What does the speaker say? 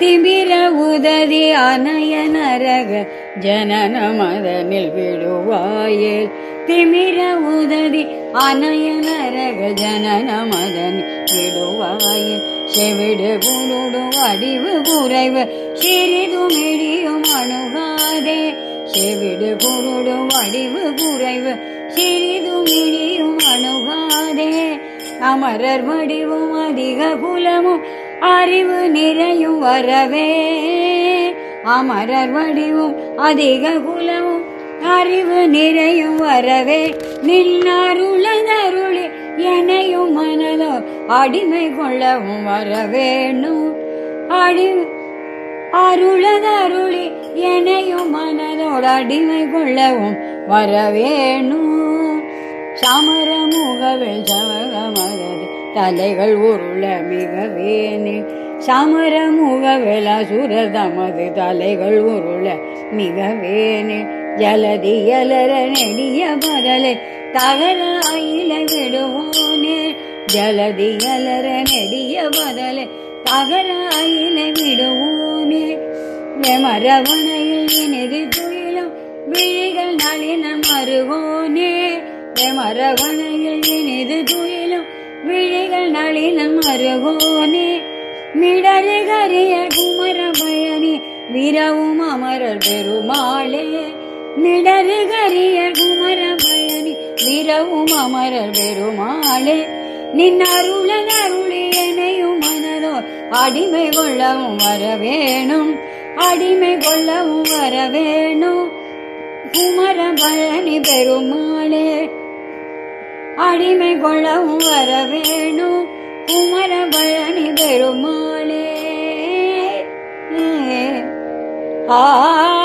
திமிர உதவி அனய நரக ஜனன மதனில் விடுவாயே. திமிர உதவி அனய நரக ஜனன மதனில் விடுவாயே. செவிடு குருடு அடிவு குறைவு சிறிதும் இடியும் அணுகாதே. செவிடு குருடு அடிவு குறைவு சிறிதும் இடியும் அணுகாதே. அமரர் வடிவும் அதிக குலமும் அறிவு நிறையும் வரவே அமரர் வடிவும் அதிக குலமும் அறிவு நிறையும் வரவே. நின்னாருளதருளி எனையும் மனதோ அடிமை கொள்ளவும் வரவேணும். அடி அருளதருளி எனையும் மனதோடு அடிமை கொள்ளவும் வரவேணும். சமர முகவில் சமகமரது தலைகள் உருள மிக சமர முகவில் அசுர தமது தலைகள் உருள மிக மிகவேனே. ஜலதி அலர நெடிய பதலை தகர அயில விடுவோனே. ஜலதி அலர நெடிய பதலை தகர அயில விடுவோனே. மரவணையில் இனிது துயிலும் விழிகள் நளின மருகோனே மரவணையில் இனிது துயிலும் விழிகள் நளினம் அருகோனே மிடருகரிய குமர பயனி விரவும் அமரர் பெருமாளே. மிடருகரிய குமர பயனி விரவும் அமரர் பெருமாளே. நின் அருளன் அருளியனையும் மனதோ அடிமை கொள்ளவும் வரவேணும். அடிமை கொள்ளவும் வரவேணும். குமர பழனி பெருமா அடிமை கொள்ளவும் வரவேணும். குமர பழனி பெருமாளே. ஆ.